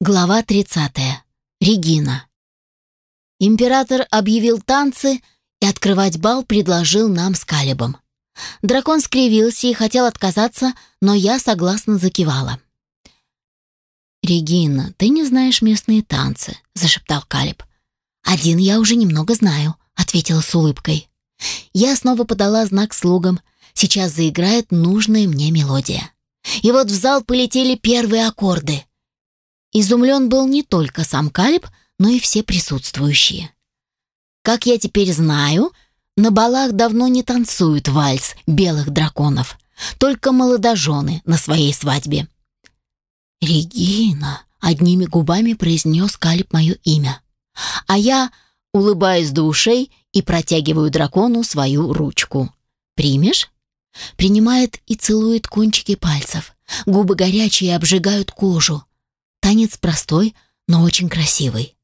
Глава 30. Регина. Император объявил танцы и открывать бал предложил нам с Калибом. Дракон скривился и хотел отказаться, но я согласно закивала. «Регина, ты не знаешь местные танцы», — зашептал Калиб. «Один я уже немного знаю», — ответила с улыбкой. Я снова подала знак слугам. Сейчас заиграет нужная мне мелодия. И вот в зал полетели первые аккорды — Изумлен был не только сам Калиб, но и все присутствующие. Как я теперь знаю, на балах давно не танцуют вальс белых драконов, только молодожены на своей свадьбе. «Регина», — одними губами произнес Калиб мое имя. А я улыбаюсь до ушей и протягиваю дракону свою ручку. «Примешь?» Принимает и целует кончики пальцев. Губы горячие обжигают кожу. Танец простой, но очень красивый.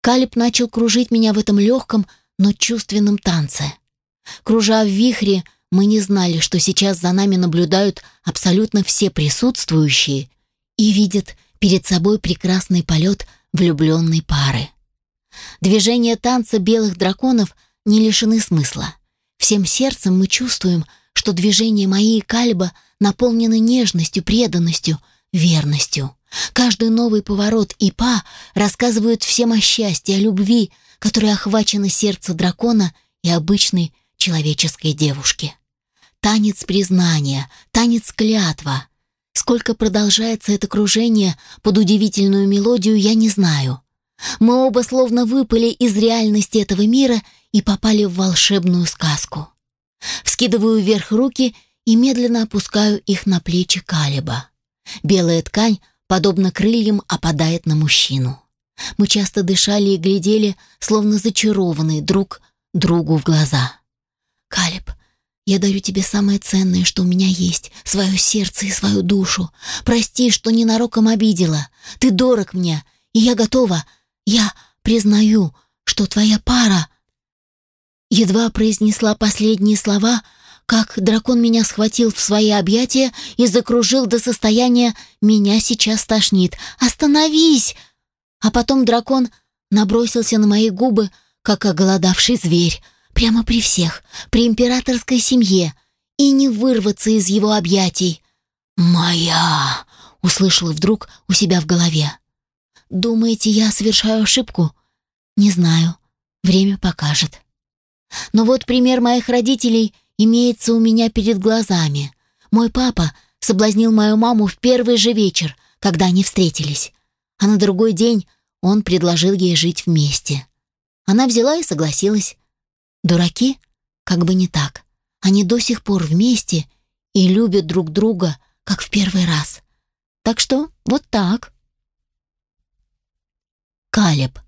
Калиб начал кружить меня в этом легком, но чувственном танце. Кружа в вихре, мы не знали, что сейчас за нами наблюдают абсолютно все присутствующие и видят перед собой прекрасный полет влюбленной пары. Движения танца белых драконов не лишены смысла. Всем сердцем мы чувствуем, что движения мои и Кальба наполнены нежностью, преданностью — верностью. Каждый новый поворот и па рассказывают всем о счастье, о любви, которой охвачено сердце дракона и обычной человеческой девушки. Танец признания, танец клятва. Сколько продолжается это кружение под удивительную мелодию, я не знаю. Мы оба словно выпали из реальности этого мира и попали в волшебную сказку. Вскидываю вверх руки и медленно опускаю их на плечи Калиба. Белая ткань, подобно крыльям, опадает на мужчину. Мы часто дышали и глядели, словно зачарованные друг другу в глаза. «Калеб, я даю тебе самое ценное, что у меня есть, свое сердце и свою душу. Прости, что ненароком обидела. Ты дорог мне, и я готова. Я признаю, что твоя пара...» Едва произнесла последние слова — как дракон меня схватил в свои объятия и закружил до состояния «меня сейчас тошнит». «Остановись!» А потом дракон набросился на мои губы, как оголодавший зверь, прямо при всех, при императорской семье, и не вырваться из его объятий. «Моя!» — услышала вдруг у себя в голове. «Думаете, я совершаю ошибку?» «Не знаю. Время покажет». Но вот пример моих родителей — имеется у меня перед глазами. Мой папа соблазнил мою маму в первый же вечер, когда они встретились. А на другой день он предложил ей жить вместе. Она взяла и согласилась. Дураки? Как бы не так. Они до сих пор вместе и любят друг друга, как в первый раз. Так что вот так. Калеб.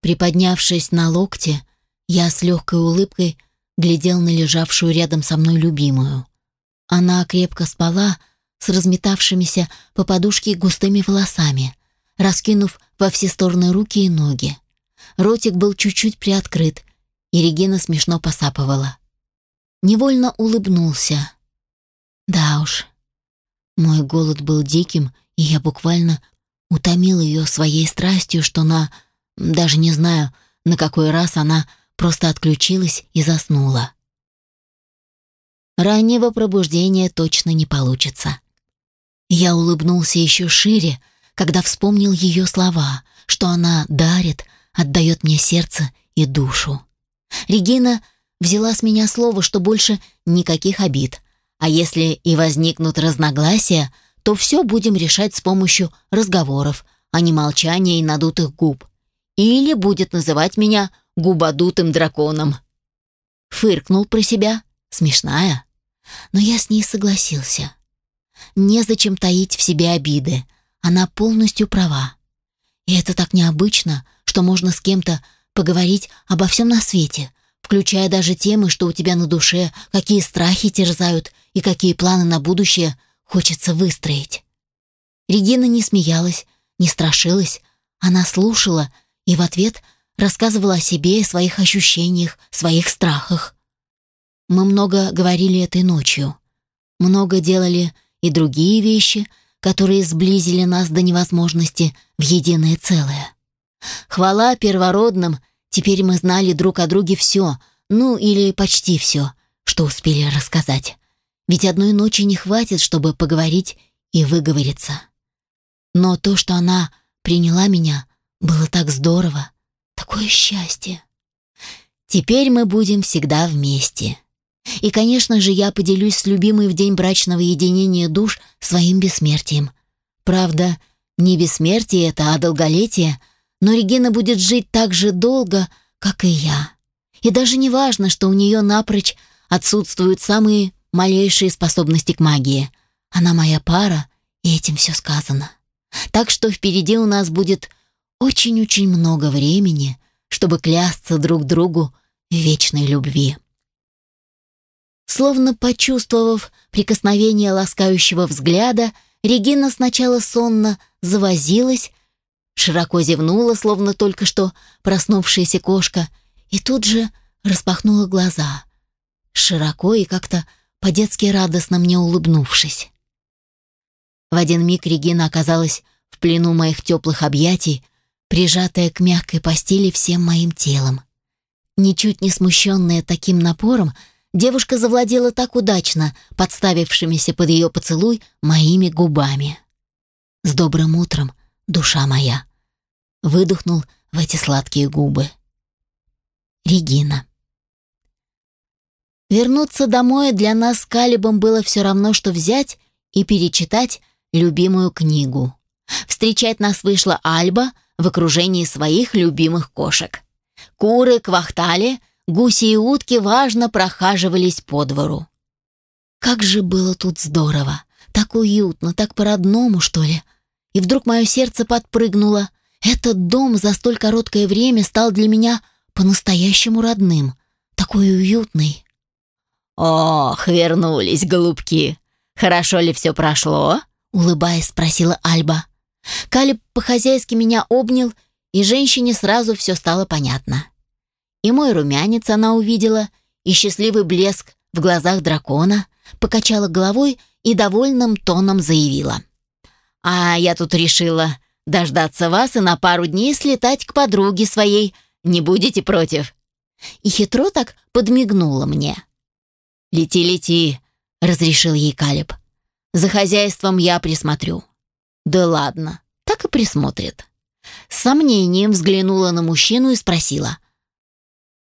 Приподнявшись на локте, я с легкой улыбкой глядел на лежавшую рядом со мной любимую. Она крепко спала с разметавшимися по подушке густыми волосами, раскинув во все стороны руки и ноги. Ротик был чуть-чуть приоткрыт, и Регина смешно посапывала. Невольно улыбнулся. Да уж, мой голод был диким, и я буквально утомил ее своей страстью, что на... Даже не знаю, на какой раз она просто отключилась и заснула. Раннего пробуждения точно не получится. Я улыбнулся еще шире, когда вспомнил ее слова, что она дарит, отдает мне сердце и душу. Регина взяла с меня слово, что больше никаких обид, а если и возникнут разногласия, то все будем решать с помощью разговоров, а не молчания и надутых губ. Или будет называть меня губодутым драконом. Фыркнул про себя, смешная, но я с ней согласился. Незачем таить в себе обиды, она полностью права. И это так необычно, что можно с кем-то поговорить обо всем на свете, включая даже темы, что у тебя на душе, какие страхи терзают и какие планы на будущее хочется выстроить. Регина не смеялась, не страшилась, она слушала и в ответ – рассказывала о себе, своих ощущениях, своих страхах. Мы много говорили этой ночью. Много делали и другие вещи, которые сблизили нас до невозможности в единое целое. Хвала первородным, теперь мы знали друг о друге все, ну или почти все, что успели рассказать. Ведь одной ночи не хватит, чтобы поговорить и выговориться. Но то, что она приняла меня, было так здорово, такое счастье. Теперь мы будем всегда вместе. И, конечно же, я поделюсь с любимой в день брачного единения душ своим бессмертием. Правда, не бессмертие это, а долголетие, но Регина будет жить так же долго, как и я. И даже не важно, что у нее напрочь отсутствуют самые малейшие способности к магии. Она моя пара, и этим все сказано. Так что впереди у нас будет очень-очень много времени, чтобы клясться друг другу в вечной любви. Словно почувствовав прикосновение ласкающего взгляда, Регина сначала сонно завозилась, широко зевнула, словно только что проснувшаяся кошка, и тут же распахнула глаза, широко и как-то по-детски радостно мне улыбнувшись. В один миг Регина оказалась в плену моих теплых объятий, прижатая к мягкой постели всем моим телом. Ничуть не смущенная таким напором, девушка завладела так удачно подставившимися под ее поцелуй моими губами. «С добрым утром, душа моя!» Выдохнул в эти сладкие губы. Регина. Вернуться домой для нас с Калибом было все равно, что взять и перечитать любимую книгу. Встречать нас вышла Альба в окружении своих любимых кошек. Куры квахтали, гуси и утки важно прохаживались по двору. Как же было тут здорово, так уютно, так по-родному, что ли. И вдруг мое сердце подпрыгнуло. Этот дом за столь короткое время стал для меня по-настоящему родным, такой уютный. «Ох, вернулись, голубки! Хорошо ли все прошло?» улыбаясь, спросила Альба. Калиб по-хозяйски меня обнял, и женщине сразу все стало понятно. И мой румянец она увидела, и счастливый блеск в глазах дракона, покачала головой и довольным тоном заявила. «А я тут решила дождаться вас и на пару дней слетать к подруге своей. Не будете против?» И хитро так подмигнула мне. «Лети, лети», — разрешил ей Калиб. За хозяйством я присмотрю». «Да ладно, так и присмотрит». С сомнением взглянула на мужчину и спросила.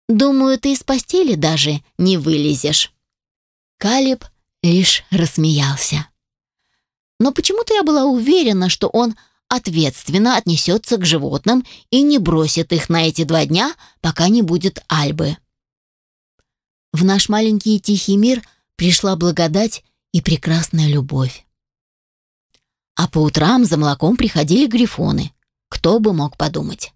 «Думаю, ты из постели даже не вылезешь». Калиб лишь рассмеялся. Но почему-то я была уверена, что он ответственно отнесется к животным и не бросит их на эти два дня, пока не будет Альбы. В наш маленький тихий мир пришла благодать и прекрасная любовь. А по утрам за молоком приходили грифоны. Кто бы мог подумать.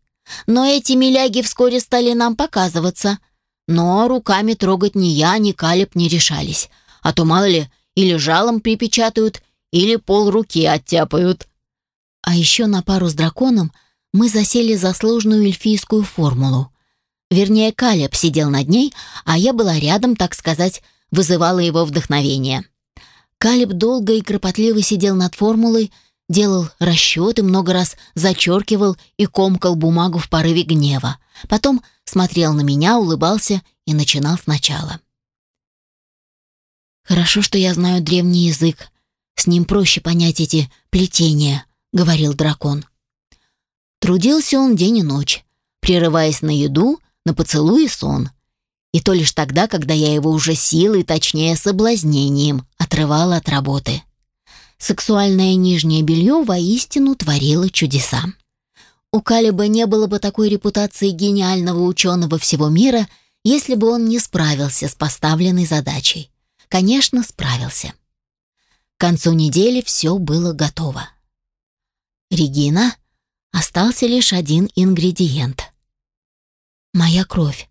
Но эти миляги вскоре стали нам показываться. Но руками трогать ни я, ни Калеб не решались. А то, мало ли, или жалом припечатают, или пол руки оттяпают. А еще на пару с драконом мы засели за сложную эльфийскую формулу. Вернее, Калеб сидел над ней, а я была рядом, так сказать, вызывала его вдохновение. Калиб долго и кропотливо сидел над формулой, делал расчеты, много раз зачеркивал и комкал бумагу в порыве гнева. Потом смотрел на меня, улыбался и начинал сначала. «Хорошо, что я знаю древний язык. С ним проще понять эти плетения», — говорил дракон. Трудился он день и ночь, прерываясь на еду, на поцелуй и сон. И то лишь тогда, когда я его уже силой, точнее соблазнением, отрывала от работы. Сексуальное нижнее белье воистину творило чудеса. У Калиба не было бы такой репутации гениального ученого всего мира, если бы он не справился с поставленной задачей. Конечно, справился. К концу недели все было готово. Регина остался лишь один ингредиент. Моя кровь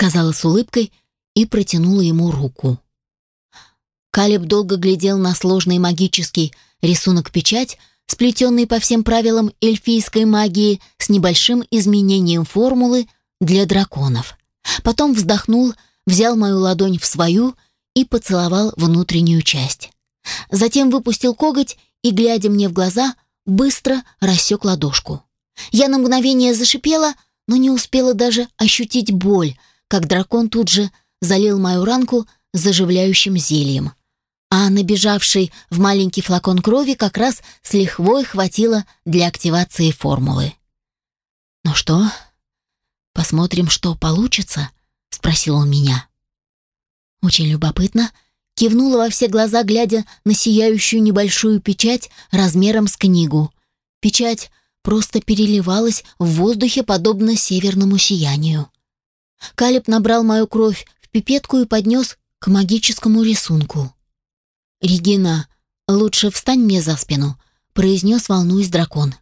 сказала с улыбкой и протянула ему руку. Калиб долго глядел на сложный магический рисунок-печать, сплетенный по всем правилам эльфийской магии с небольшим изменением формулы для драконов. Потом вздохнул, взял мою ладонь в свою и поцеловал внутреннюю часть. Затем выпустил коготь и, глядя мне в глаза, быстро рассек ладошку. Я на мгновение зашипела, но не успела даже ощутить боль, как дракон тут же залил мою ранку заживляющим зельем. А набежавший в маленький флакон крови как раз с лихвой хватило для активации формулы. «Ну что, посмотрим, что получится?» — спросил он меня. Очень любопытно, кивнула во все глаза, глядя на сияющую небольшую печать размером с книгу. Печать просто переливалась в воздухе, подобно северному сиянию. Калиб набрал мою кровь в пипетку и поднес к магическому рисунку. «Регина, лучше встань мне за спину», — произнес, волнуясь дракон.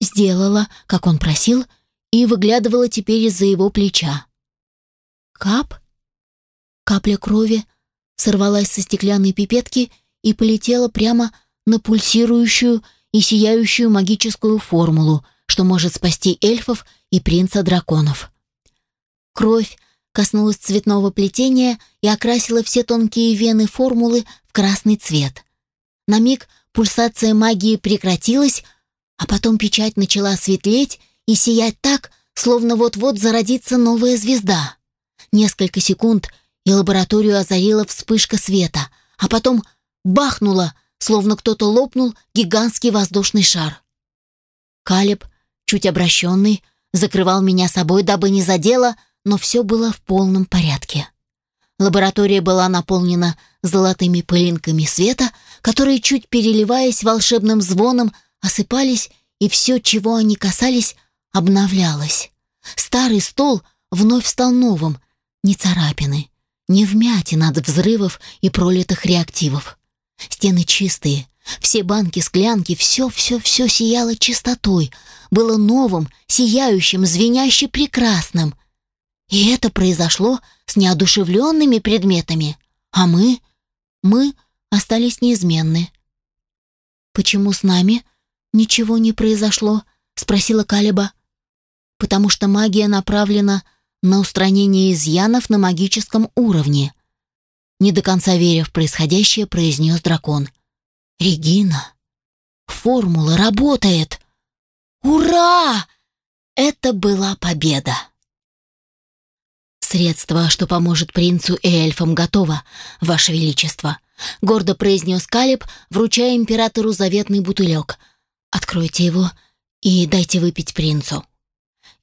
Сделала, как он просил, и выглядывала теперь из-за его плеча. Кап? Капля крови сорвалась со стеклянной пипетки и полетела прямо на пульсирующую и сияющую магическую формулу, что может спасти эльфов и принца драконов. Кровь коснулась цветного плетения и окрасила все тонкие вены формулы в красный цвет. На миг пульсация магии прекратилась, а потом печать начала светлеть и сиять так, словно вот-вот зародится новая звезда. Несколько секунд, и лабораторию озарила вспышка света, а потом бахнула, словно кто-то лопнул гигантский воздушный шар. Калиб, чуть обращенный, закрывал меня собой, дабы не задело, но все было в полном порядке. Лаборатория была наполнена золотыми пылинками света, которые, чуть переливаясь волшебным звоном, осыпались, и все, чего они касались, обновлялось. Старый стол вновь стал новым, ни царапины, ни вмятин от взрывов и пролитых реактивов. Стены чистые, все банки, склянки, все-все-все сияло чистотой, было новым, сияющим, звеняще прекрасным. И это произошло с неодушевленными предметами. А мы? Мы остались неизменны. «Почему с нами ничего не произошло?» — спросила Калиба. «Потому что магия направлена на устранение изъянов на магическом уровне». Не до конца веря в происходящее, произнес дракон. «Регина, формула работает! Ура!» Это была победа. «Средство, что поможет принцу и эльфам, готово, Ваше Величество», — гордо произнес Калиб, вручая императору заветный бутылек. «Откройте его и дайте выпить принцу».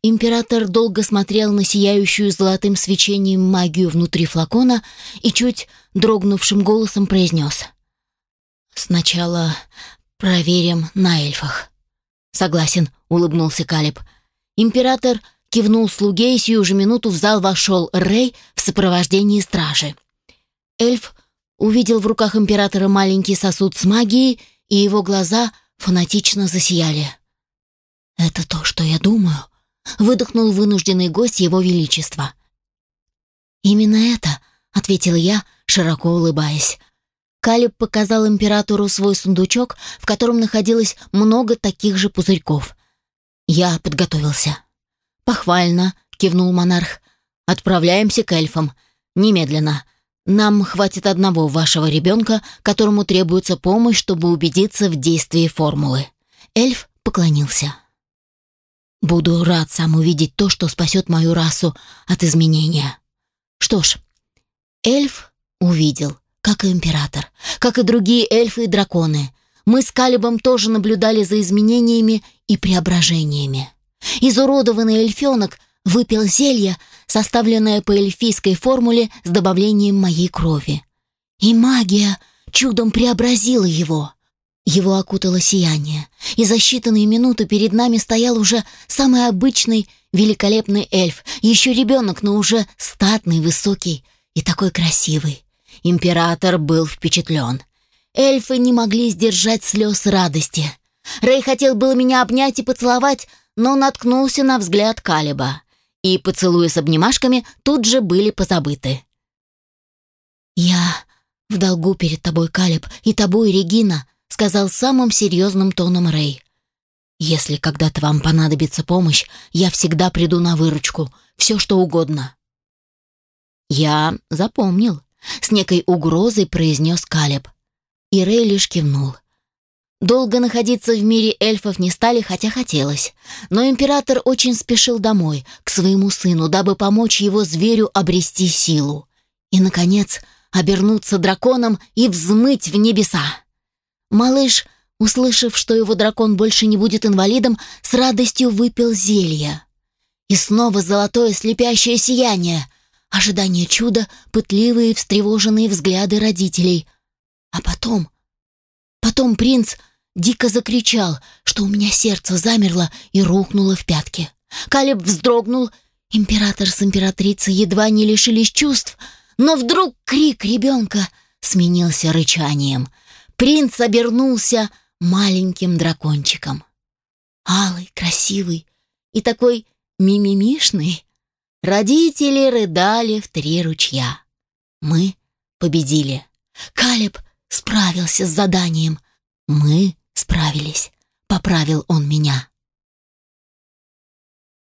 Император долго смотрел на сияющую золотым свечением магию внутри флакона и чуть дрогнувшим голосом произнес. «Сначала проверим на эльфах». «Согласен», — улыбнулся Калиб. Император кивнул слуге, и сию же минуту в зал вошел Рэй в сопровождении стражи. Эльф увидел в руках императора маленький сосуд с магией, и его глаза фанатично засияли. «Это то, что я думаю», — выдохнул вынужденный гость его величества. «Именно это», — ответил я, широко улыбаясь. Калиб показал императору свой сундучок, в котором находилось много таких же пузырьков. Я подготовился. «Похвально», — кивнул монарх. «Отправляемся к эльфам. Немедленно. Нам хватит одного вашего ребенка, которому требуется помощь, чтобы убедиться в действии формулы». Эльф поклонился. «Буду рад сам увидеть то, что спасет мою расу от изменения». Что ж, эльф увидел, как и император, как и другие эльфы и драконы. Мы с Калибом тоже наблюдали за изменениями и преображениями. Изуродованный эльфенок выпил зелье, составленное по эльфийской формуле с добавлением моей крови. И магия чудом преобразила его. Его окутало сияние, и за считанные минуты перед нами стоял уже самый обычный, великолепный эльф, еще ребенок, но уже статный, высокий и такой красивый. Император был впечатлен. Эльфы не могли сдержать слез радости. Рэй хотел было меня обнять и поцеловать, но наткнулся на взгляд Калиба, и поцелуи с обнимашками тут же были позабыты. «Я в долгу перед тобой, Калиб, и тобой, Регина», сказал самым серьезным тоном Рэй. «Если когда-то вам понадобится помощь, я всегда приду на выручку, все что угодно». «Я запомнил», — с некой угрозой произнес Калиб. И Рэй лишь кивнул. Долго находиться в мире эльфов не стали, хотя хотелось. Но император очень спешил домой, к своему сыну, дабы помочь его зверю обрести силу. И, наконец, обернуться драконом и взмыть в небеса. Малыш, услышав, что его дракон больше не будет инвалидом, с радостью выпил зелье. И снова золотое слепящее сияние, ожидание чуда, пытливые встревоженные взгляды родителей. А потом... Потом принц дико закричал, что у меня сердце замерло и рухнуло в пятки. Калеб вздрогнул, император с императрицей едва не лишились чувств, но вдруг крик ребенка сменился рычанием. Принц обернулся маленьким дракончиком. Алый, красивый и такой мимимишный. Родители рыдали в три ручья. Мы победили. Калеб справился с заданием. Мы справились. Поправил он меня.